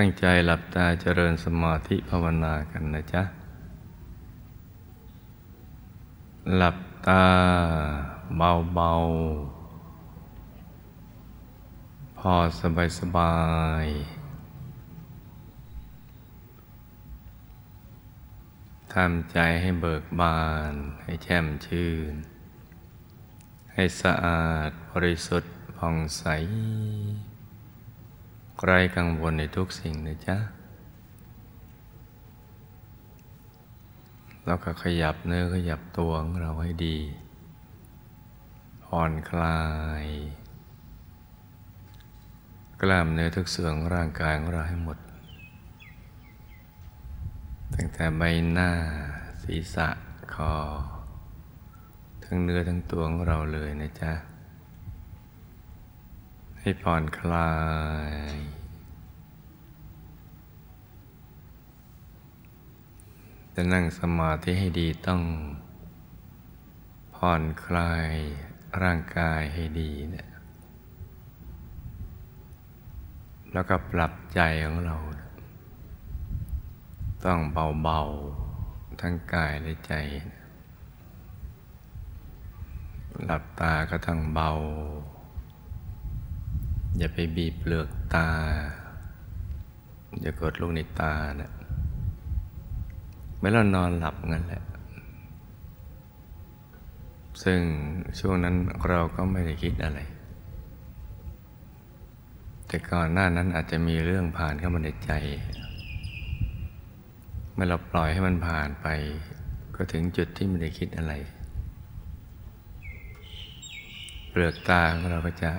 ตั้งใจหลับตาเจริญสมาธิภาวนากันนะจ๊ะ หลับตาเบาๆพอสบายสบาย ทำใจให้เบิกบาน ให้แช่มชื่น ให้สะอาดบริสุทธิ์ผ่องใส ไร้กังวลในทุกสิ่งนะจ๊ะแล้วก็ขยับเนื้อขยับตัวของเราให้ดีผ่อนคลาย กล้ามเนื้อทุกส่วนของร่างกายของเราให้หมด ตั้งแต่ใบหน้าศีรษะคอ ทั้งเนื้อทั้งตัวของเราเลยนะจ๊ะ ให้ผ่อนคลาย จะนั่งสมาธิให้ดีต้อง ผ่อนคลายร่างกายให้ดีเนี่ยแล้วก็ปรับใจของเรา ต้องเบาๆ ทั้งกายและใจ หลับตาก็ต้งเบา อย่าไปบีบเปลือกตา อย่ากดลูกในตาเนะี่ยเมื่อเรานอนหลับงั้นแหละ ซึ่งช่วงนั้นเราก็ไม่ได้คิดอะไร แต่ก่อนหน้านั้นอาจจะมีเรื่องผ่านเข้ามาในใจ เมื่อเราปล่อยให้มันผ่านไป ก็ถึงจุดที่ไม่ได้คิดอะไร เปลือกตาของเราก็จะ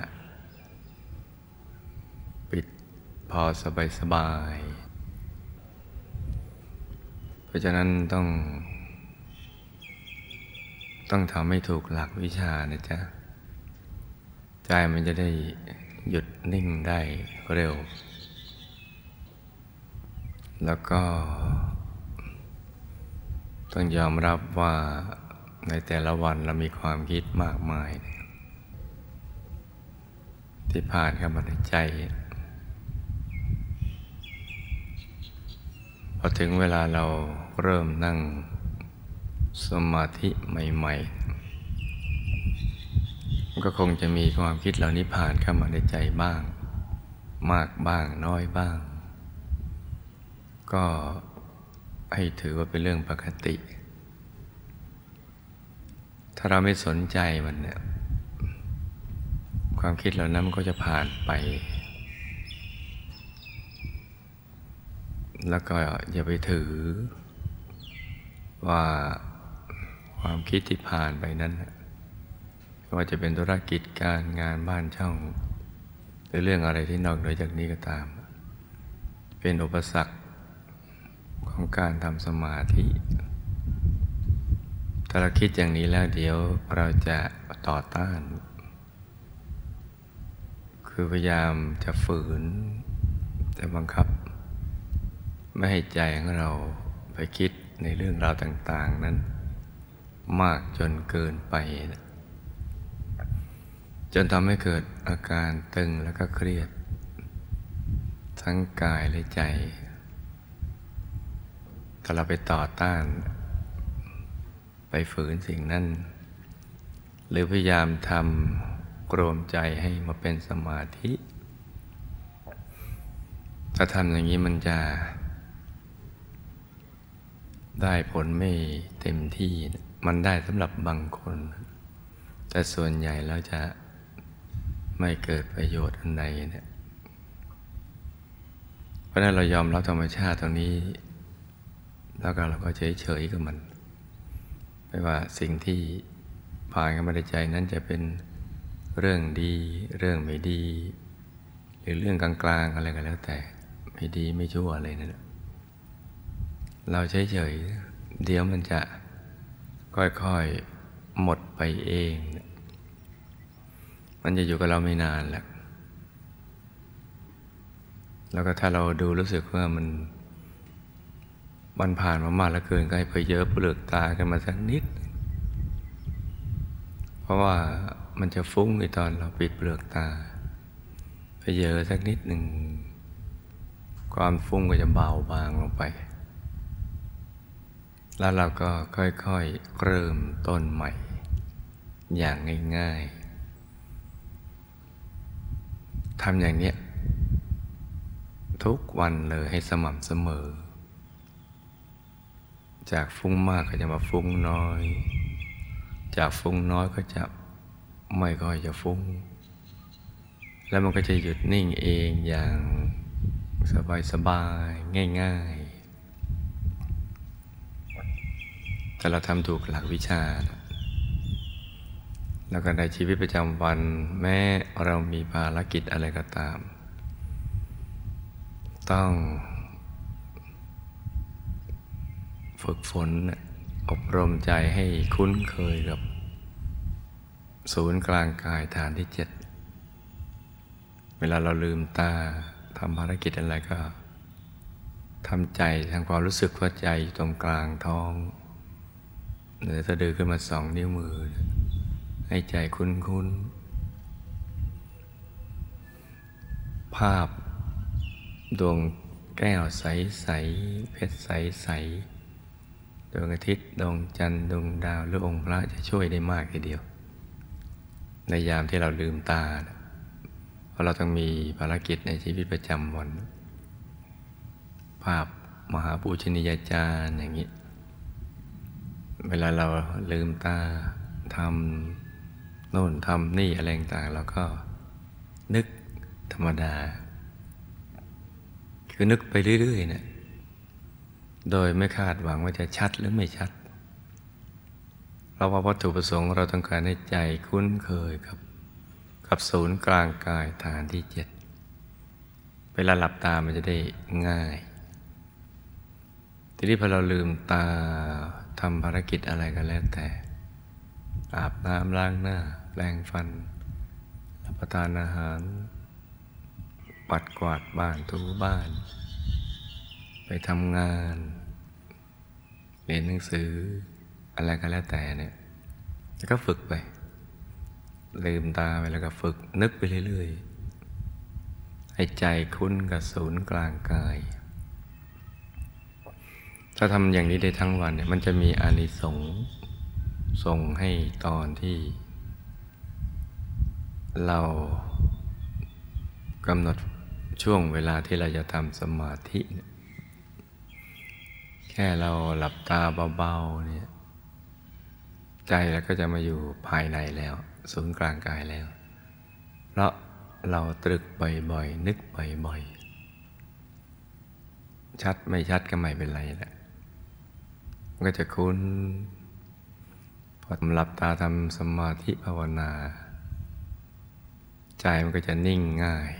พอสบายสบาย เพราะฉะนั้นต้อง ต้องทำให้ถูกหลักวิชานะจ๊ะ ใจมันจะได้หยุดนิ่งได้เร็ว แล้วก็ ต้องยอมรับว่าในแต่ละวันเรามีความคิดมากมาย ที่ผ่านเข้ามาในใจ พอถึงเวลาเราเริ่มนั่งสมาธิใหม่ๆ ก็คงจะมีความคิดเหล่านี้ผ่านเข้ามาในใจบ้าง มากบ้างน้อยบ้าง ก็ให้ถือว่าเป็นเรื่องปกติ ถ้าเราไม่สนใจมันเนี่ยความคิดเหล่านั้นมันก็จะผ่านไป แล้วก็อย่าไปถือ ว่าความคิดที่ผ่านไปนั้นว่าจะเป็นธุรกิจการงานบ้านช่อง หรือเรื่องอะไรที่นอกเหนือจากนี้ก็ตาม เป็นอุปสรรคของการทำสมาธิถ้าเราคิดอย่างนี้แล้วเดี๋ยวเราจะต่อต้าน คือพยายามจะฝืนจะบังคับ ไม่ให้ใจของเราไปคิดในเรื่องราวต่าง ๆนั้น มากจนเกินไป จนทำให้เกิดอาการตึงแล้วก็เครียด ทั้งกายและใจ ถ้าเราไปต่อต้าน ไปฝืนสิ่งนั้น หรือพยายามทำกรมใจให้มาเป็นสมาธิ ถ้าทำอย่างนี้มันจะ ได้ผลไม่เต็มที่มันได้สำหรับบางคน แต่ส่วนใหญ่แล้วจะไม่เกิดประโยชน์อันใดเนี่ยเพราะนั้นเรายอมรับธรรมชาติตรงนี้ แล้วก็เราก็เฉยเฉยกับมัน ไม่ว่าสิ่งที่ผ่านเข้ามาในใจนั้นจะเป็นเรื่องดี เรื่องไม่ดี หรือเรื่องกลางๆอะไรก็แล้วแต่ ไม่ดีไม่ชั่วอะไรนั่น เราเฉยๆเดี๋ยวมันจะค่อยๆหมดไปเอง มันจะอยู่กับเราไม่นานแหละแล้วก็ถ้าเราดูรู้สึกว่ามันมันผ่านมามากแล้วเกินก็ให้เพยเยอะเปลือกตากันมาสักนิด เพราะว่ามันจะฟุ้งในตอนเราปิดเปลือกตาไปเยอะสักนิดหนึ่งความฟุ้งก็จะเบาบางลงไป แล้วเราก็ค่อยๆเริ่มต้นใหม่ อย่างง่ายๆทำอย่างนี้ทุกวันเลยให้สม่ำเสมอ จากฟุ้งมากก็จะมาฟุ้งน้อย จากฟุ้งน้อยก็จะไม่ค่อยจะฟุ้ง แล้วมันก็จะหยุดนิ่งเองอย่างสบายสบายง่าย ๆแต่เราทำถูกหลักวิชา แล้วก็ในชีวิตประจำวันแม้เรามีภารกิจอะไรก็ตาม ต้องฝึกฝนอบรมใจให้คุ้นเคยกับ ศูนย์กลางกายฐานที่เจ็ด เวลาเราลืมตาทำภารกิจอะไรก็ทำใจทางความรู้สึกว่าใจอยู่ตรงกลางท้อง เหนือสะดือขึ้นมาสองนิ้วมือ ให้ใจคุ้นคุ้นภาพ ดวงแก้วใสใสเพชรใสใสดวงอาทิตย์ดวงจันทร์ดวงดาวหรือองค์พระจะช่วยได้มากทีเดียว ในยามที่เราลืมตา เพราะเราต้องมีภารกิจในชีวิตประจำวัน ภาพมหาปูชนียาจารย์อย่างนี้ เวลาเราลืมตาทำโน่นทำนี่อะไรต่างเราก็นึกธรรมดา คือนึกไปเรื่อยๆเนะี่ยโดยไม่คาดหวังว่าจะชัดหรือไม่ชัด เพราะว่าวัตถุประสงค์เราต้องการให้ใจคุ้นเคยกับ กับศูนย์กลางกายฐานที่เจ็ดเวลาหลับตามันจะได้ง่าย ทีนี้พอเราลืมตา ทำภารกิจอะไรกันแล้วแต่ อาบน้ำล้างหน้าแปรงฟัน รับประทานอาหาร ปัดกวาดบ้านทูบ้าน ไปทำงาน เรียนหนังสืออะไรก็แล้วแต่เนี่ยแล้วก็ฝึกไป ลืมตาไปแล้วก็ฝึกนึกไปเรื่อยๆ ให้ใจคุ้นกับศูนย์กลางกาย ถ้าทำอย่างนี้ได้ทั้งวันเนี่ยมันจะมีอานิสงส์ส่งให้ตอนที่ เรากำหนดช่วงเวลาที่เราจะทำสมาธิ แค่เราหลับตาเบาๆเนี่ยใจเราก็จะมาอยู่ภายในแล้วศูนย์กลางกายแล้ว เพราะเราตรึกบ่อยๆนึกบ่อยๆชัดไม่ชัดก็ไม่เป็นไรแหละ มันก็จะคุ้น พอหลับตาทำสมาธิภาวนา ใจมันก็จะนิ่งง่าย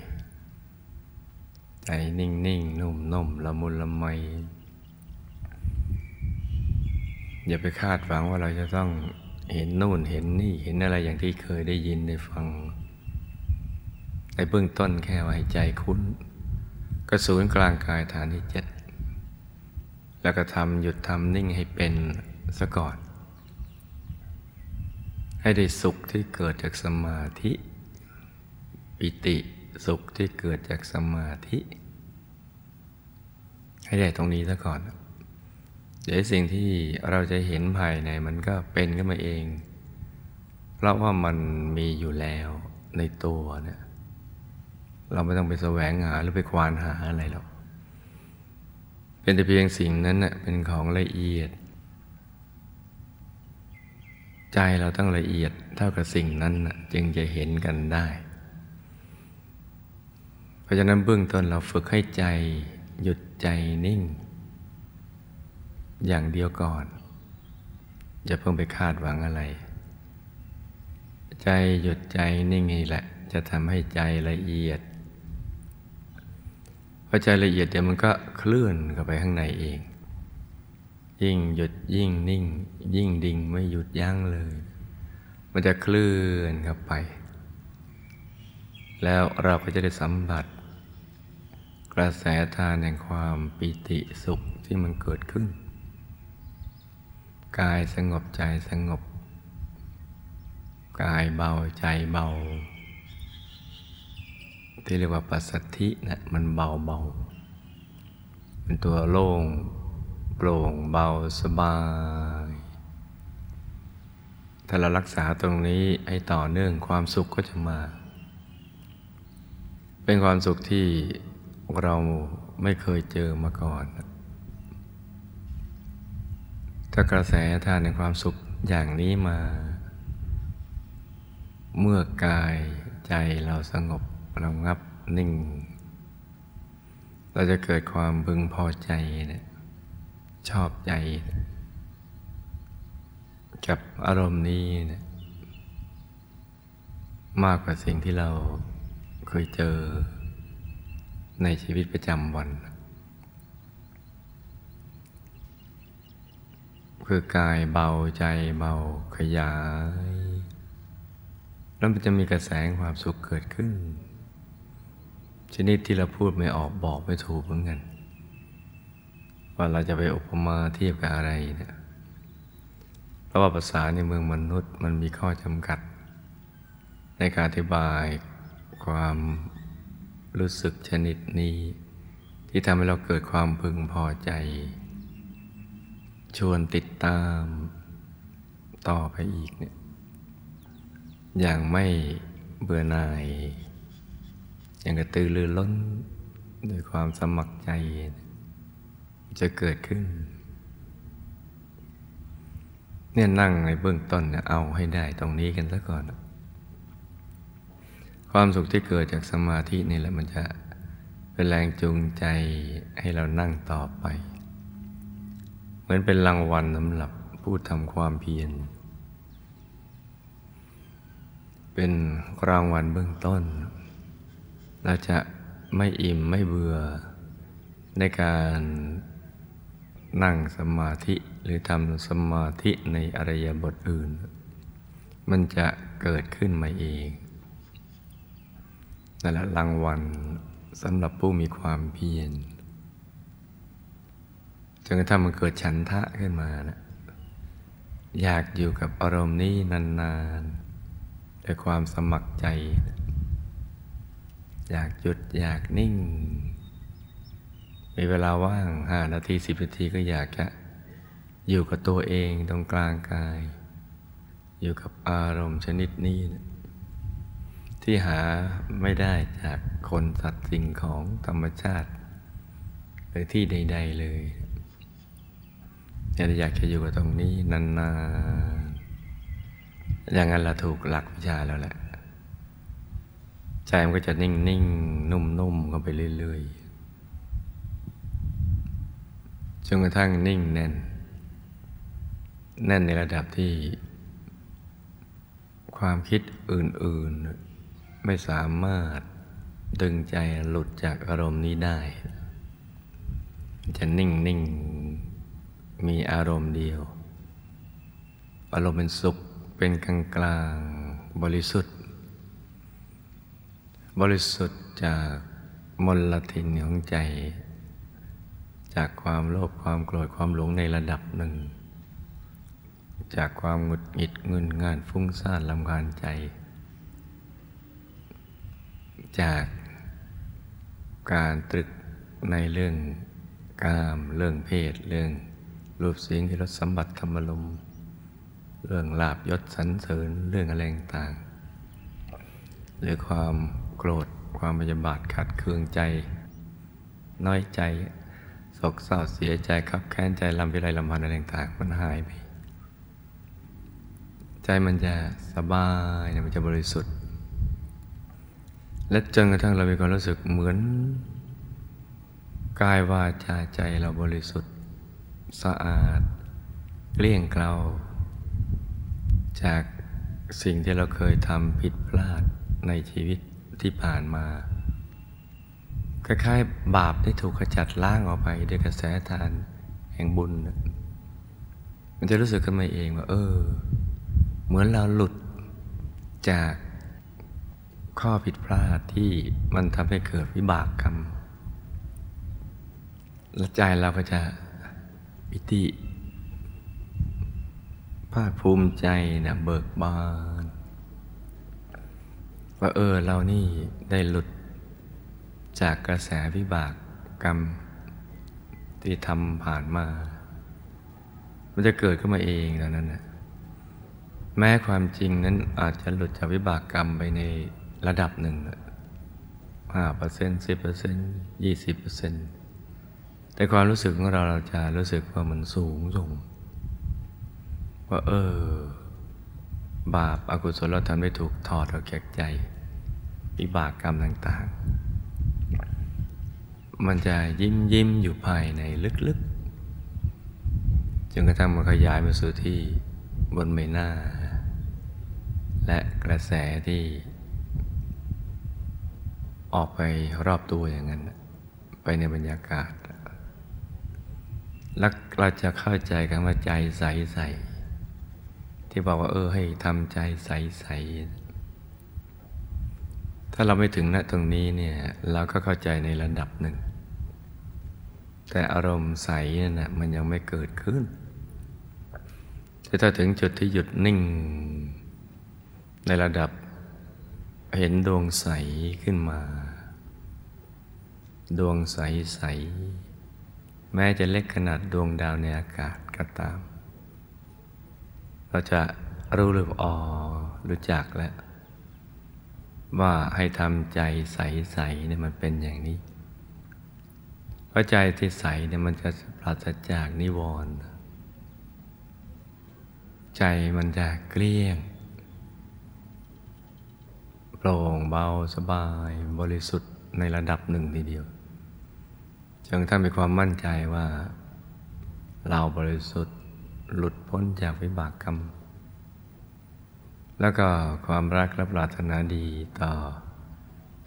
ใจนิ่งนิ่งนุ่มนุ่มละมุนละไม อย่าไปคาดหวังว่าเราจะต้องเห็นนู่นเห็นนี่เห็นอะไรอย่างที่เคยได้ยินได้ฟังในเบื้องต้นแค่ว่าให้ใจคุ้น กระสูนกลางกายฐานที่เจ็ด แล้วก็ทำหยุดทำนิ่งให้เป็นซะก่อน ให้ได้สุขที่เกิดจากสมาธิ ปิติสุขที่เกิดจากสมาธิ ให้ได้ตรงนี้ซะก่อน เดี๋ยวสิ่งที่เราจะเห็นภายในมันก็เป็นขึ้นมาเอง เพราะว่ามันมีอยู่แล้วในตัวเนี่ยเราไม่ต้องไปแสวงหาหรือไปควานหาอะไรหรอก เป็นแต่เพียงสิ่งนั้นเน่ะเป็นของละเอียด ใจเราต้องละเอียดเท่ากับสิ่งนั้นจึงจะเห็นกันได้ เพราะฉะนั้นเบื้องต้นเราฝึกให้ใจหยุดใจนิ่ง อย่างเดียวก่อนจะเพิ่งไปคาดหวังอะไร ใจหยุดใจนิ่งนี่แหละ จะทำให้ใจละเอียด พอใจละเอียดเดี๋ยวมันก็เคลื่อนเข้าไปข้างในเอง ยิ่งหยุดยิ่งนิ่ง ยิ่งดิ่งไม่หยุดยั้งเลย มันจะเคลื่อนเข้าไป แล้วเราก็จะได้สัมผัสกระแสทานแห่งความปิติสุขที่มันเกิดขึ้น กายสงบใจสงบ กายเบาใจเบา ที่เรียกว่าปัสสัทธินะมันเบาเบาเป็นตัวโล่งโปร่งเบาสบาย ถ้าเรารักษาตรงนี้ให้ต่อเนื่องความสุขก็จะมา เป็นความสุขที่เราไม่เคยเจอมาก่อน ถ้ากระแสทานในความสุขอย่างนี้มา เมื่อกายใจเราสงบ รางับนิ่ง เราจะเกิดความพึงพอใจนะชอบใจกับอารมณ์นี้นะมากกว่าสิ่งที่เราเคยเจอในชีวิตประจำวัน คือกายเบาใจเบาขยาย แล้วมันจะมีกระแสความสุขเกิดขึ้น ชนิดที่เราพูดไม่ออกบอกไม่ถูกเหมือนกัน ว่าเราจะไปอุปมาเทียบกับอะไรเนี่ยเพราะว่าภาษาในเมืองมนุษย์มันมีข้อจำกัด ในการอธิบายความรู้สึกชนิดนี้ ที่ทำให้เราเกิดความพึงพอใจ ชวนติดตามต่อไปอีกเนี่ยอย่างไม่เบื่อหน่าย อย่างกระตือรือร้นด้วยความสมัครใจ จะเกิดขึ้น เนี่ยนั่งในเบื้องต้นเนี่ยเอาให้ได้ตรงนี้กันซะก่อน ความสุขที่เกิดจากสมาธินี่แหละมันจะเป็นแรงจูงใจให้เรานั่งต่อไป เหมือนเป็นรางวัลสำหรับผู้ทำความเพียรเป็นรางวัลเบื้องต้น เราจะไม่อิ่มไม่เบื่อ ในการนั่งสมาธิหรือทำสมาธิในอริยบทอื่น มันจะเกิดขึ้นมาเองนั่นแหละรางวัลสำหรับผู้มีความเพียรจนกระทั่งมันเกิดฉันทะขึ้นมานะอยากอยู่กับอารมณ์นี้นานๆด้วยความสมัครใจ อยากหยุดอยากนิ่ง มีเวลาว่างห้านาทีสิบนาทีก็อยากจะอยู่กับตัวเองตรงกลางกาย อยู่กับอารมณ์ชนิดนี้นะที่หาไม่ได้จากคนสัตว์สิ่งของธรรมชาติ หรือที่ใด ๆ เลยอยากจะอยู่กับตรงนี้นานๆอย่างนั้นเราถูกหลักวิชาแล้วแหละ ใจมันก็จะนิ่งๆนุ่มๆกันไปเรื่อยๆจนกระทั่งนิ่งแน่น แน่นในระดับที่ ความคิดอื่น ๆ ไม่สามารถดึงใจหลุดจากอารมณ์นี้ได้ จะนิ่งนิ่งมีอารมณ์เดียว อารมณ์เป็นสุขเป็นกลางกลางบริสุทธิ์ บริสุทธิ์จากมลทินของใจ จากความโลภความโกรธความหลงในระดับหนึ่ง จากความหงุดหงิดเงินงานฟุ้งซ่านลำคาญใจ จากการตรึกในเรื่องกาม เรื่องเพศ เรื่องรูปเสียงที่รสสัมบัติธรรมลมเรื่องลาบยศสรรเสริญเรื่องอะไรต่างหรือความ โกรธ ความพยาบาทขัดเคืองใจ น้อยใจโศกเศร้าเสียใจครับแค้นใจลำวิไลลำพันอะไรต่างๆมันหายไป ใจมันจะสบายมันจะบริสุทธิ์ และจนกระทั่งเรามีความรู้สึกเหมือนกายวาจาใจเราบริสุทธิ์ สะอาดเกลี้ยงเกลาจากสิ่งที่เราเคยทำผิดพลาดในชีวิต ที่ผ่านมาคล้ายๆบาปที่ถูกขจัดล้างออกไปด้วยกระแสทานแห่งบุญ มันจะรู้สึกขึ้นมาเองว่า เออ เหมือนเราหลุดจากข้อผิดพลาดที่มันทำให้เกิดวิบากกรรมและใจเราก็จะปิติภาคภูมิใจนะเบิกบาน ว่าเออเรานี่ได้หลุดจากกระแสวิบากกรรม ที่ทำผ่านมา มันจะเกิดขึ้นมาเองแล้วนั้นนะแม้ความจริงนั้นอาจจะหลุดจากวิบากกรรมไปในระดับหนึ่งห้าเปอร์เซ็นต์สิบเปอร์เซ็นต์ยี่สิบเปอร์เซ็นต์แต่ความรู้สึกของเราเราจะรู้สึกว่ามันสูงส่งว่าเออ บาปอากุศลเราทำได้ถูกถอดออกจากใจวิบากกรรมต่างๆ มันจะยิ้มยิ้มอยู่ภายในลึกๆ จนกระทั่งมันขยายมาสู่ที่บนใบหน้า และกระแสที่ออกไปรอบตัวอย่างนั้น ไปในบรรยากาศ แล้วเราจะเข้าใจกันว่าใจใสๆ ที่บอกว่า เออให้ทำใจใสๆถ้าเราไม่ถึงณตรงนี้เนี่ย เราก็เข้าใจในระดับหนึ่ง แต่อารมณ์ใสนั่นนะมันยังไม่เกิดขึ้น แต่ถ้าถึงจุดที่หยุดนิ่ง ในระดับเห็นดวงใสขึ้นมา ดวงใสใส แม้จะเล็กขนาดดวงดาวในอากาศก็ตาม เราจะรู้หรืออ๋อรู้จักแล้ว ว่าให้ทำใจใสใสเนี่ยมันเป็นอย่างนี้เพราะใจที่ใสเนี่ยมันจะปราศจากนิวรณ์ใจมันจะเกลี้ยง โปร่งเบาสบายบริสุทธิ์ในระดับหนึ่งทีเดียวจนถ้ามีความมั่นใจว่า เราบริสุทธิ์ หลุดพ้นจากวิบากกรรม แล้วก็ความรักและปรารถนาดีต่อ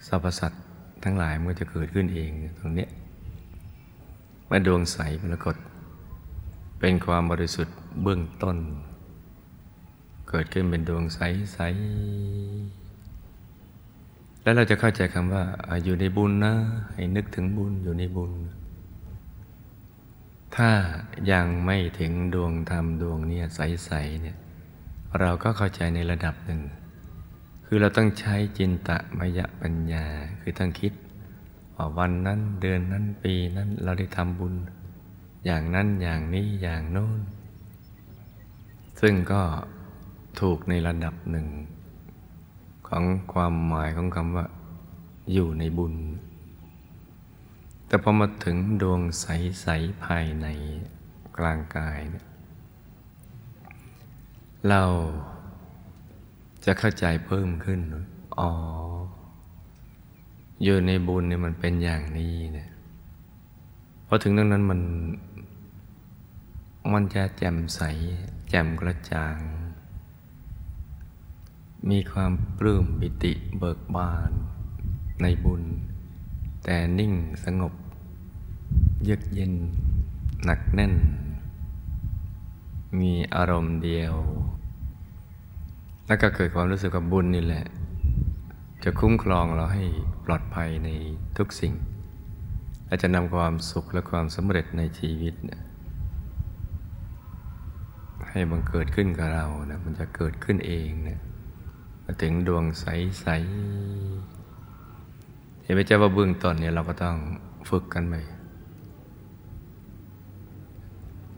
สรรพสัตว์ทั้งหลายมันจะเกิดขึ้นเองตรงนี้เมื่อดวงใสปรากฏเป็นความบริสุทธิ์เบื้องต้น เกิดขึ้นเป็นดวงใสๆแล้วเราจะเข้าใจคำว่าอยู่ในบุญนะ ให้นึกถึงบุญอยู่ในบุญ ถ้ายังไม่ถึงดวงธรรมดวงเนี้ใสๆเนี่ยเราก็เข้าใจในระดับหนึ่ง คือเราต้องใช้จินตะมยปัญญาคือต้องคิดว่าวันนั้นเดือนนั้นปีนั้นเราได้ทำบุญ อย่างนั้นอย่างนี้อย่างโน้น ซึ่งก็ถูกในระดับหนึ่ง ของความหมายของคำว่า อยู่ในบุญ แต่พอมาถึงดวงใส ๆ ภายในกลางกายเนี่ยเราจะเข้าใจเพิ่มขึ้น อ๋อ อยู่ในบุญเนี่ยมันเป็นอย่างนี้เนี่ยพอถึงตรงนั้นมัน มันจะแจ่มใส แจ่มกระจ่าง มีความปลื้มปิติเบิกบานในบุญ แต่นิ่งสงบ เยือกเย็น หนักแน่น มีอารมณ์เดียว แล้วก็เกิดความรู้สึกกับบุญนี่แหละ จะคุ้มครองเราให้ปลอดภัยในทุกสิ่ง และจะนำความสุขและความสำเร็จในชีวิตให้บังเกิดขึ้นกับเรานะมันจะเกิดขึ้นเองเนะถึงดวงใส ๆ เห็นไหมเจ้าว่าเบื้องต้นเนี่ยเราก็ต้องฝึกกันไป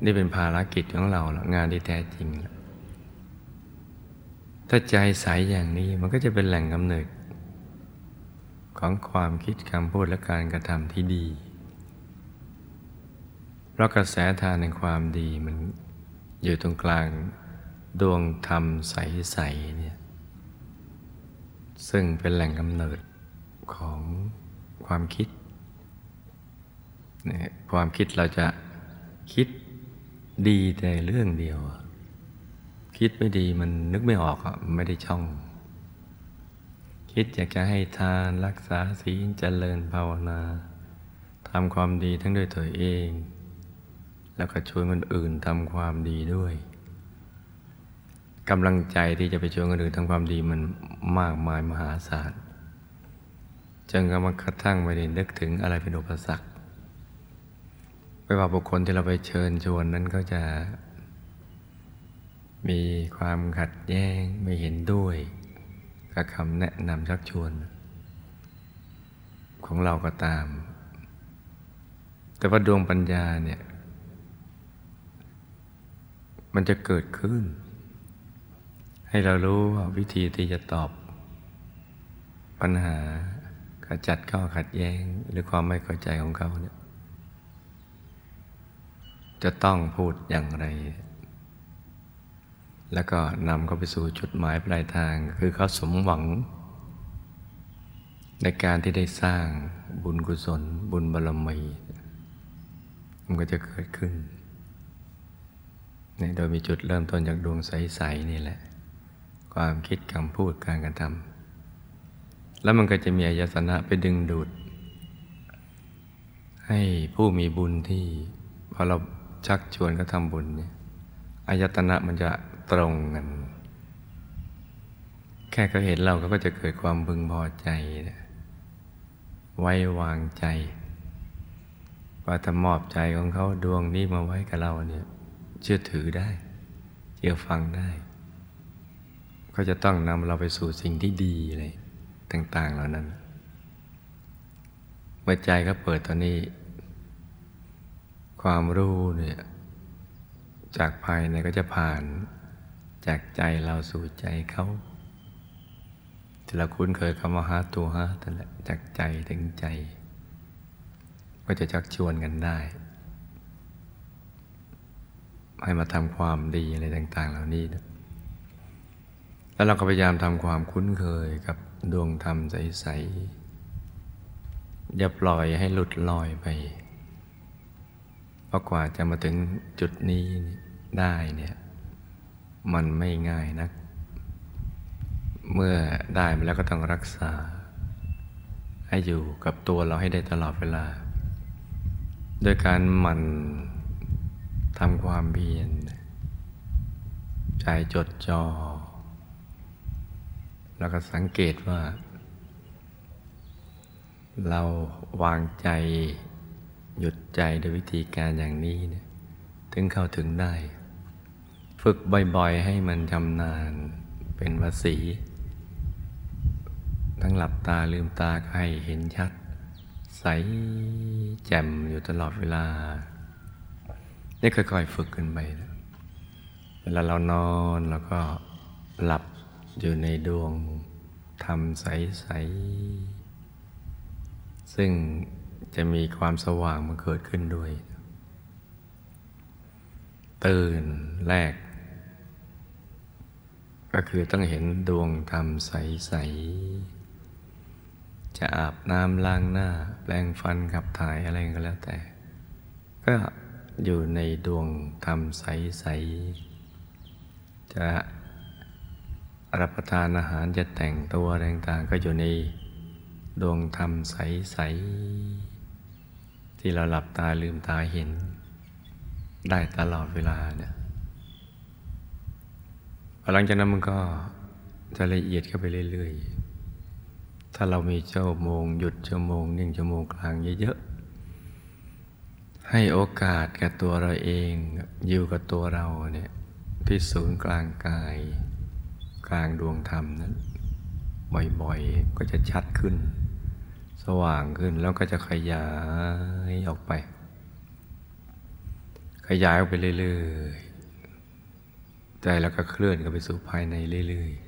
นี่เป็นภารกิจของเราล้วงานที่แท้จริงล้วถ้าใจใสอย่างนี้มันก็จะเป็นแหล่งกำเนิด ของความคิดคำพูดและการกระทำที่ดี เพราะกระแสทานในความดีมันอยู่ตรงกลางดวงธรรมใสๆเนี่ย ซึ่งเป็นแหล่งกำเนิด ของความคิดความคิดเราจะคิดดีแต่เรื่องเดียว คิดไม่ดีมันนึกไม่ออกอะไม่ได้ช่อง คิดอยากจะให้ทานรักษาศีลเจริญภาวนาทำความดีทั้งด้วยตัวเอง แล้วก็ช่วยคนอื่นทำความดีด้วยกำลังใจที่จะไปช่วยคนอื่นทำความดีมันมากมายมหาศาล จนกระทั่งไม่ได้นึกถึงอะไรเป็นอุปสรรคไม่ว่าบุคคลที่เราไปเชิญชวนนั้นก็จะ มีความขัดแย้งไม่เห็นด้วยกับคำแนะนำชักชวน ของเราก็ตาม แต่ว่าดวงปัญญาเนี่ย มันจะเกิดขึ้น ให้เรารู้ว่าวิธีที่จะตอบปัญหา ขจัดข้อขัดแย้งหรือความไม่เข้าใจของเขาเนี่ยจะต้องพูดอย่างไร แล้วก็นำเขาไปสู่จุดหมายปลายทาง คือเขาสมหวัง ในการที่ได้สร้างบุญกุศล บุญบารมี มันก็จะเกิดขึ้นนี่โดยมีจุดเริ่มต้นจากดวงใส ๆ นี่แหละ ความคิดคำพูดการกระทำ แล้วมันก็จะมีอายสนะไปดึงดูด ให้ผู้มีบุญที่พอเราชักชวนก็ทำบุญเนี่ยอายตนะมันจะตรงกัน แค่เขาเห็นเราเขาก็จะเกิดความบึงพอใจไว้วางใจ ว่าถ้ามอบใจของเขาดวงนี้มาไว้กับเราเนี่ย เชื่อถือได้เชื่อฟังได้เขาจะต้องนำเราไปสู่สิ่งที่ดีเลย ต่าง ๆ เหล่านั้น เมื่อใจเขาเปิดตอนนี้ ความรู้เนี่ยจากภายในก็จะผ่านจากใจเราสู่ใจเขาที่เราคุ้นเคยคำว่าฮาตัวฮาตั่นและจากใจถึงใจ ก็จะชักชวนกันได้ ให้มาทำความดีอะไรต่าง ๆ เหล่านี้นะแล้วเราก็พยายามทำความคุ้นเคยกับ ดวงธรรมใส ๆ อย่าปล่อยให้หลุดลอยไป เพราะกว่าจะมาถึงจุดนี้ได้เนี่ย มันไม่ง่ายนัก เมื่อได้มาแล้วก็ต้องรักษา ให้อยู่กับตัวเราให้ได้ตลอดเวลา โดยการหมั่นทำความเพียรใจจดจอ่ อแล้วก็สังเกตว่า เราวางใจหยุดใจโดยวิธีการอย่างนี้เนี่ยถึงเข้าถึงได้ ฝึกบ่อยๆ ให้มันชำนาญเป็นวสีทั้งหลับตาลืมตาก็ให้เห็นชัด ใสแจ่มอยู่ตลอดเวลานี่ค่อยๆฝึกขึ้นไปเวลาเรานอนแล้วก็หลับ อยู่ในดวงทำใส ๆ ซึ่งจะมีความสว่างมาเกิดขึ้นด้วย ตื่นแรก ก็คือต้องเห็นดวงทำใส ๆ จะอาบน้ำล้างหน้า แปรงฟันขับถ่ายอะไรก็แล้วแต่ ก็อยู่ในดวงธรรมใส ๆ จะ รับประทานอาหารจะแต่งตัวต่างๆก็อยู่ในดวงธรรมใส ๆ ที่เราหลับตาลืมตาเห็น ได้ตลอดเวลาเนี่ยหลังจากนั้นมันก็จะละเอียดเข้าไปเรื่อย ๆ ถ้าเรามีชั่วโมง หยุดชั่วโมงหนิ่งชั่วโมงกลางเยอะ ๆ ให้โอกาสกับตัวเราเองอยู่กับตัวเราเนี่ยที่ศูนย์กลางกาย กลางดวงธรรมนั้น บ่อยๆ ก็จะชัดขึ้น สว่างขึ้นแล้วก็จะขยายออกไป ขยายออกไปเรื่อยๆ ใจเราก็เคลื่อนกันไปสู่ภายในเรื่อยๆ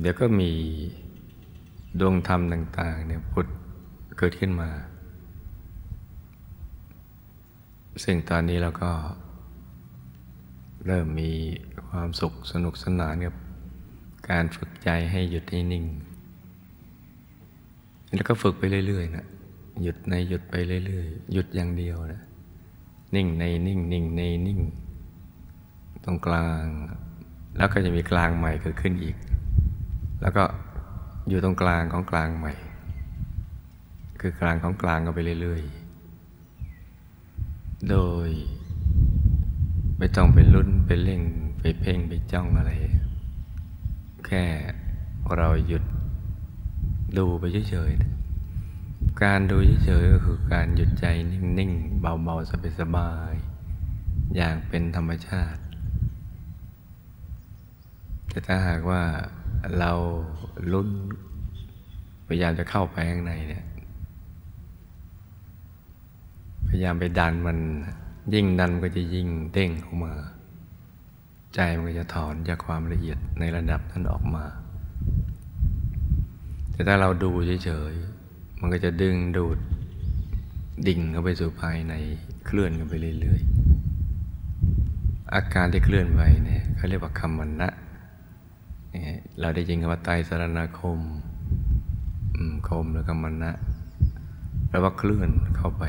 เดี๋ยวก็มีดวงธรรมต่างๆเนี่ยพุดเกิดขึ้นมา ซึ่งตอนนี้เราก็ เริ่มมีความสุขสนุกสนานกับการฝึกใจให้หยุดให้นิ่ง แล้วก็ฝึกไปเรื่อยๆนะหยุดในหยุดไปเรื่อยๆ หยุดอย่างเดียวนะนิ่งในนิ่งนิ่งในนิ่ง ตรงกลาง แล้วก็จะมีกลางใหม่เกิดขึ้นอีก แล้วก็อยู่ตรงกลางของกลางใหม่ คือกลางของกลางก็ไปเรื่อยๆ โดย ไม่ต้องไปลุ้นไปเล่งไปเพ่งไปจ้องอะไร แค่เราหยุดดูไปเฉยๆ การดูเฉยๆก็คือการหยุดใจนิ่งๆ เบาๆ สบายๆ อย่างเป็นธรรมชาติ แต่ถ้าหากว่าเราลุ้นพยายามจะเข้าไปข้างในเนี่ย พยายามไปดันมัน ยิ่งดันมันก็จะยิ่งเด้งออกมา ใจมันก็จะถอนจากความละเอียดในระดับนั้นออกมา แต่ถ้าเราดูเฉยๆ มันก็จะดึงดูดดิ่งเข้าไปสู่ภายในเคลื่อนกันไปเรื่อยๆ อาการที่เคลื่อนไปเนี่ยเขาเรียกว่าคำมันนะเราได้ยินคำว่าไตรสรณคมคมแล้วก็มันนะแปลว่าเคลื่อนเข้าไป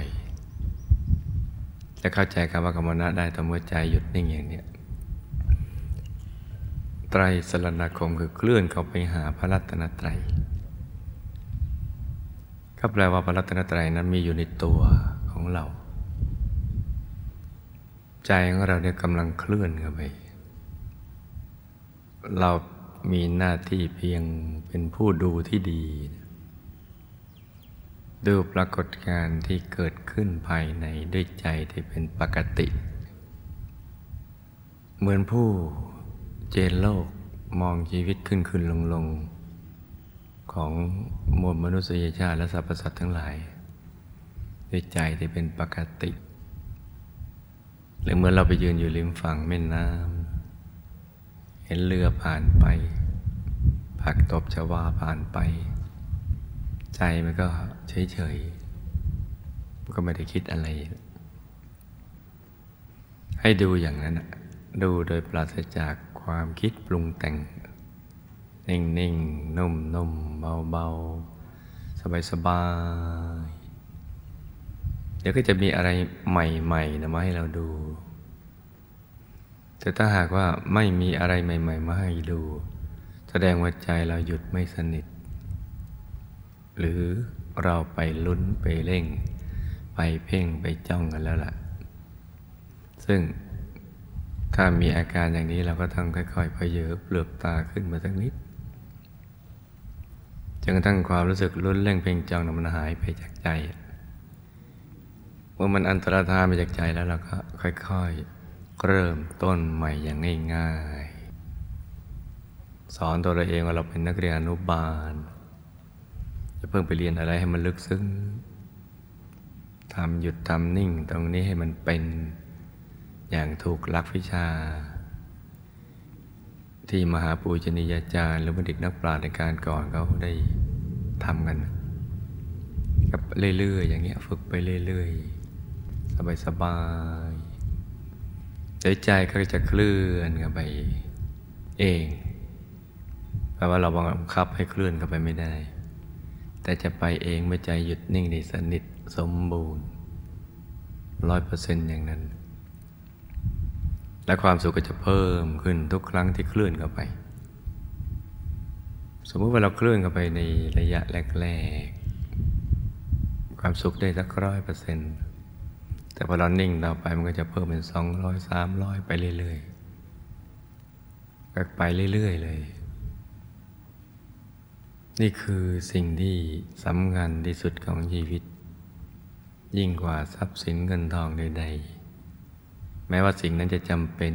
จะเข้าใจคำว่ากรรมนะได้ต่อเมื่อใจหยุดนิ่งอย่างนี้ไตรสรณคมคือเคลื่อนเข้าไปหาพระรัตนตรัยก็แปลว่าพระรัตนตรัยนั้นมีอยู่ในตัวของเรา ใจของเราเนี่ยกำลังเคลื่อนเข้าไป เรามีหน้าที่เพียงเป็นผู้ดูที่ดี ดูปรากฏการณ์ที่เกิดขึ้นภายในด้วยใจที่เป็นปกติ เหมือนผู้เจนโลกมองชีวิตขึ้นขึ้นลงลงของมวลมนุษยชาติและสรรพสัตว์ทั้งหลาย ด้วยใจที่เป็นปกติ หรือเมื่อเราไปยืนอยู่ริมฝั่งแม่น้ำเห็นเรือผ่านไป ผักตบชวาผ่านไป ใจมันก็ เฉยๆก็ไม่ได้คิดอะไร ให้ดูอย่างนั้นดูโดยปราศจากความคิดปรุงแต่ง นิ่งๆนนุ่มๆเบาๆ สบายๆ เดี๋ยวก็จะมีอะไรใหม่ๆนะมาให้เราดู แต่ถ้าหากว่าไม่มีอะไรใหม่ ๆ มาให้ดู แสดงว่าใจเราหยุดไม่สนิท หรือ เราไปลุ้นไปเร่ง ไปเพ่งไปจ้องกันแล้วล่ะ ซึ่งถ้ามีอาการอย่างนี้เราก็ต้องค่อยๆพเยอเปลือกตาขึ้นมาสักนิดจนกระทั่งความรู้สึกรุนแรงเพ่งจ้องมันหายไปจากใจ เมื่อมันอันตรธานไปจากใจแล้วเราก็ค่อยๆเริ่มต้นใหม่อย่างง่าย ๆ สอนตัวเราเองว่าเราเป็นนักเรียนอนุบาล จะเพิ่งไปเรียนอะไรให้มันลึกซึ้งทำหยุดทำนิ่งตรงนี้ให้มันเป็นอย่างถูกลักวิชา ที่มหาปูชนียาจารย์ หรือบัณฑิตนักปราชญ์ในการก่อนเขาได้ทำกันกับเรื่อยๆอย่างเงี้ยฝึกไปเรื่อยๆ สบายๆใจใจก็จะเคลื่อนกันไปเองแปลว่าเราบังคับให้เคลื่อนกันไปไม่ได้ แต่จะไปเองเมื่อใจหยุดนิ่งในสนิทสมบูรณ์ร้อยเปอร์เซ็นต์อย่างนั้น และความสุขก็จะเพิ่มขึ้นทุกครั้งที่เคลื่อนเข้าไป สมมติว่าเราเคลื่อนเข้าไปในระยะแรกๆ ความสุขได้สักร้อยเปอร์เซ็นต์แต่พอเรานิ่งเราไปมันก็จะเพิ่มเป็นสองร้อยสามร้อยไปเรื่อยๆก็ไปเรื่อยๆเลย นี่คือสิ่งที่สำคัญที่สุดของชีวิต ยิ่งกว่าทรัพย์สินเงินทองใดๆ แม้ว่าสิ่งนั้นจะจำเป็น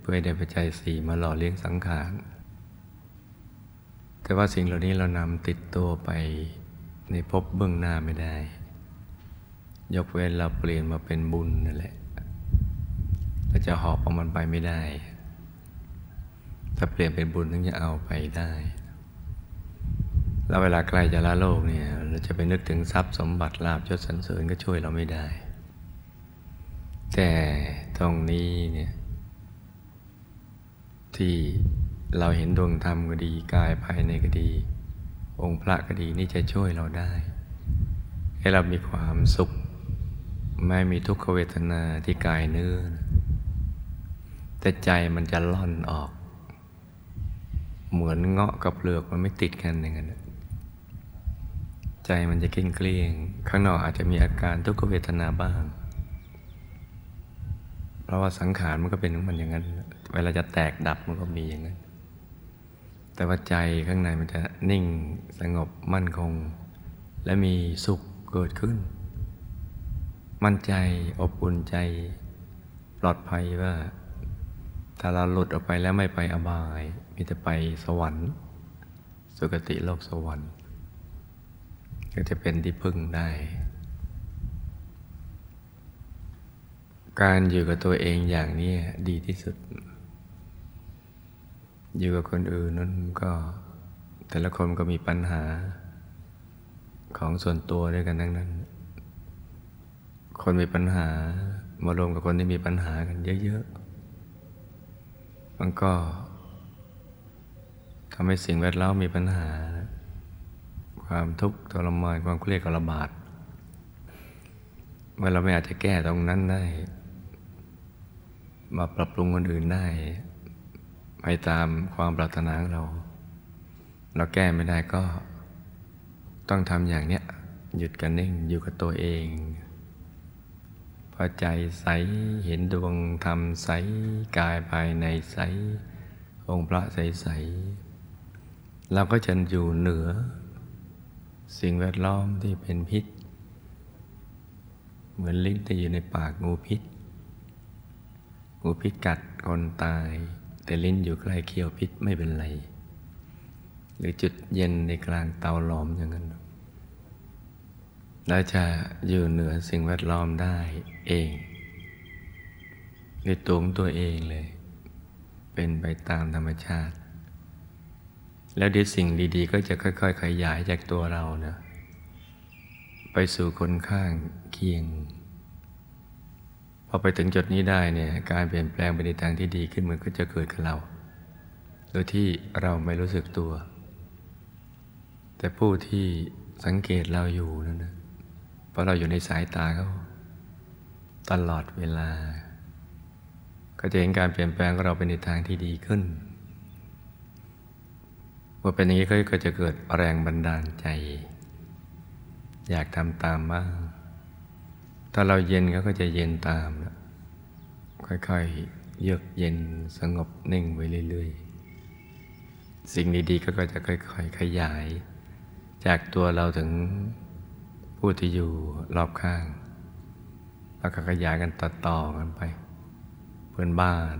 เพื่อได้ปัจจัยสี่มาหล่อเลี้ยงสังขารแต่ว่าสิ่งเหล่านี้เรานำติดตัวไปในภพเบื้องหน้าไม่ได้ ยกเว้นเราเปลี่ยนมาเป็นบุญนั่นแหละเราจะหอบเอามันไปไม่ได้ ถ้าเปลี่ยนเป็นบุญถึงจะเอาไปได้ แล้วเวลาใกล้จะละโลกเนี่ยเราจะไปนึกถึงทรัพย์สมบัติลาบยศสรรเสริญก็ช่วยเราไม่ได้ แต่ตรงนี้เนี่ยที่เราเห็นดวงธรรมก็ดีกายภายในก็ดี องค์พระก็ดีนี่จะช่วยเราได้ ให้เรามีความสุข ไม่มีทุกขเวทนาที่กายเนื้อ แต่ใจมันจะล่อนออก เหมือนเงาะกับเปลือกมันไม่ติดกันอย่างนั้น ใจมันจะเกลี้ยงเกลี้ยง ข้างนอกอาจจะมีอาการทุกขเวทนาบ้าง เพราะว่าสังขารมันก็เป็นของมันอย่างนั้น เวลาจะแตกดับมันก็มีอย่างนั้น แต่ว่าใจข้างในมันจะนิ่งสงบมั่นคง และมีสุขเกิดขึ้น มั่นใจอบอุ่นใจปลอดภัยว่า ถ้าเราหลุดออกไปแล้วไม่ไปอบาย มีแต่ไปสวรรค์ สุคติโลกสวรรค์ ก็จะเป็นที่พึ่งได้ การอยู่กับตัวเองอย่างนี้ดีที่สุด อยู่กับคนอื่นนั้นก็ แต่ละคนก็มีปัญหาของส่วนตัวด้วยกันทั้งนั้น คนมีปัญหามารวมกับคนที่มีปัญหากันเยอะๆ มันก็ทำให้สิ่งแวดล้อมมีปัญหา ความทุกข์ทรมานความเครียดกระบาดเมื่อเราไม่อาจจะแก้ตรงนั้นได้ มาปรับปรุงคนอื่นได้ไปตามความปรารถนาของเรา เราแก้ไม่ได้ก็ต้องทำอย่างเนี้ยหยุดกันนิ่งอยู่กับตัวเองพอใจใสเห็นดวงธรรมใสกายภายในใสองค์พระใสใสเราก็จะอยู่เหนือ สิ่งแวดล้อมที่เป็นพิษ เหมือนลิ้นที่อยู่ในปากงูพิษ งูพิษกัดคนตาย แต่ลิ้นอยู่ใกล้เคี้ยวพิษไม่เป็นไร หรือจุดเย็นในกลางเตาหลอมอย่างนั้นเราจะอยู่เหนือสิ่งแวดล้อมได้เองในตัวของตัวเองเลย เป็นไปตามธรรมชาติ แล้วดีสิ่งดี ๆ ก็จะค่อย ๆ ขยายจากตัวเราเนะไปสู่คนข้างเคียง พอไปถึงจุดนี้ได้เนี่ยการเปลี่ยนแปลงไปในทางที่ดีขึ้นมันก็จะเกิดกับเรา โดยที่เราไม่รู้สึกตัว แต่ผู้ที่สังเกตเราอยู่นั่นนะเพราะเราอยู่ในสายตาเขาตลอดเวลา ก็จะเห็นการเปลี่ยนแปลงของเราเป็นในทางที่ดีขึ้น เมื่อเป็นอย่างนี้ก็จะเกิดแรงบันดาลใจ อยากทำตามบ้าง ถ้าเราเย็นเขาก็จะเย็นตามค่อยๆเยือกเย็นสงบนิ่งไปเรื่อยๆ สิ่งดีๆก็จะค่อยๆขยาย จากตัวเราถึงผู้ที่อยู่รอบข้าง แล้วก็ขยายกันตัดต่อกันไป เพื่อนบ้าน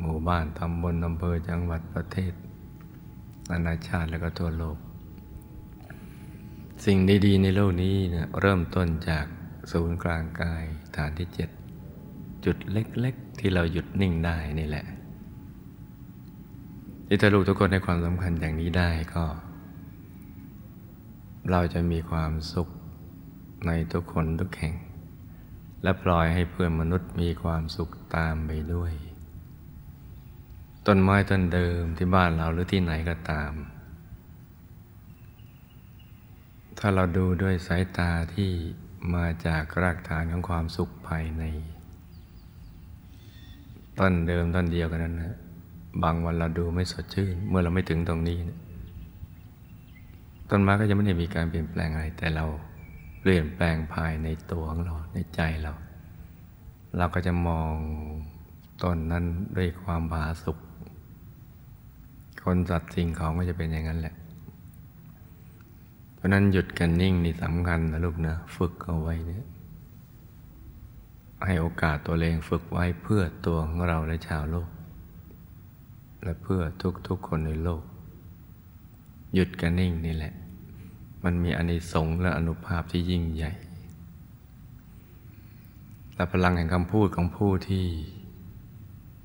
หมู่บ้านตำบลอำเภอจังหวัดประเทศ นานาชาติแล้วก็ทั่วโลก สิ่งดีๆในโลกนี้เนี่ยเริ่มต้นจากศูนย์กลางกายฐานที่เจ็ดจุดเล็กๆ ที่เราหยุดนิ่งได้นี่แหละที่ถ้าลูกทุกคนให้ความสำคัญอย่างนี้ได้ก็ เราจะมีความสุขในทุกคนทุกแห่ง และปล่อยให้เพื่อนมนุษย์มีความสุขตามไปด้วย ต้นไม้ต้นเดิมที่บ้านเราหรือที่ไหนก็ตาม ถ้าเราดูด้วยสายตาที่มาจากรากฐานของความสุขภายใน ต้นเดิมต้นเดียวกันนั้นนะบางวันเราดูไม่สดชื่น เมื่อเราไม่ถึงตรงนี้นะต้นไม้ก็จะไม่ได้มีการเปลี่ยนแปลงอะไร แต่เราเปลี่ยนแปลงภายในตัวของเราในใจเรา เราก็จะมองต้นนั้นด้วยความผาสุก คนสัตว์สิ่งของก็จะเป็นอย่างนั้นแหละ เพราะนั้นหยุดกันนิ่งนี่สำคัญนะลูกนะ ฝึกเอาไว้เนี่ยให้โอกาสตัวเองฝึกไว้เพื่อตัวของเราและชาวโลก และเพื่อทุกๆคนในโลก หยุดกันนิ่งนี่แหละ มันมีอนิสงส์และอนุภาพที่ยิ่งใหญ่ และพลังแห่งคำพูดของผู้ที่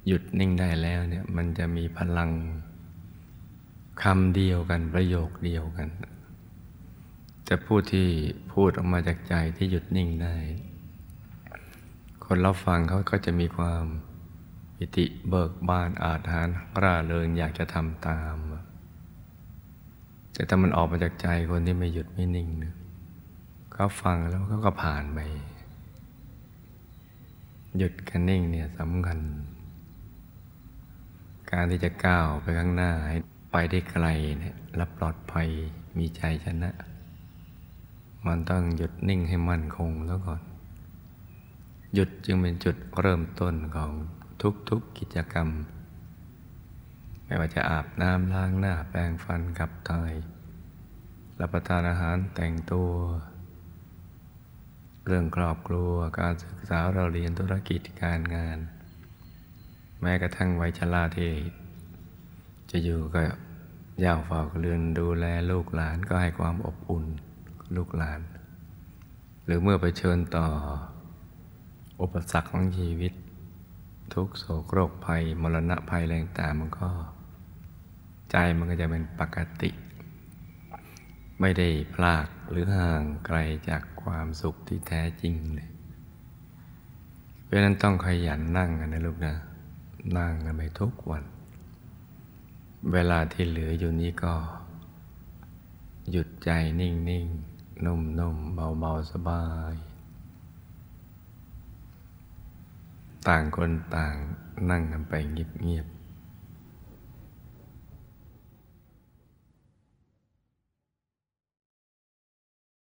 หยุดนิ่งได้แล้วเนี่ยมันจะมีพลัง คำเดียวกันประโยคเดียวกันจะพูดที่พูดออกมาจากใจที่หยุดนิ่งได้ คนรับฟังเขาก็จะมีความปิติเบิกบานอาถรรพ์ร่าเริงอยากจะทำตาม แต่ถ้ามันออกมาจากใจคนที่ไม่หยุดไม่นิ่งนะเขาฟังแล้วเขาก็ผ่านไป หยุดกันนิ่งเนี่ยสำคัญ การที่จะก้าวไปข้างหน้าให้ ไปได้ไกลนี่ยและปลอดภัยมีใจชนะ มันต้องหยุดนิ่งให้มั่นคงแล้วก่อน หยุดจึงเป็นจุดเริ่มต้นของทุกๆกิจกรรม ไม่ว่าจะอาบน้ำล้างหน้าแปรงฟันขับถ่ายรับประทานอาหารแต่งตัว เรื่องครอบครัวการศึกษาเราเรียนธุรกิจการงาน แม้กระทั่งวัยชราที่จะอยู่กับ ย่าฝากเรือนดูแลลูกหลานก็ให้ความอบอุ่นลูกหลาน หรือเมื่อไปเชิญต่อ อุปสรรคของชีวิต ทุกโศกโรคภัย มรณะภัยแรงต่างมันก็ ใจมันก็จะเป็นปกติ ไม่ได้พลากหรือห่างไกลจากความสุขที่แท้จริงเลยเพราะนั้นต้องขยันนั่งกันนะลูกนะ นั่งกันไปทุกวัน เวลาที่เหลืออยู่นี้ก็ หยุดใจนิ่งนิ่งนุ่มนุ่มเบาเบาสบาย ต่างคนต่างนั่งกันไปเงียบเงียบ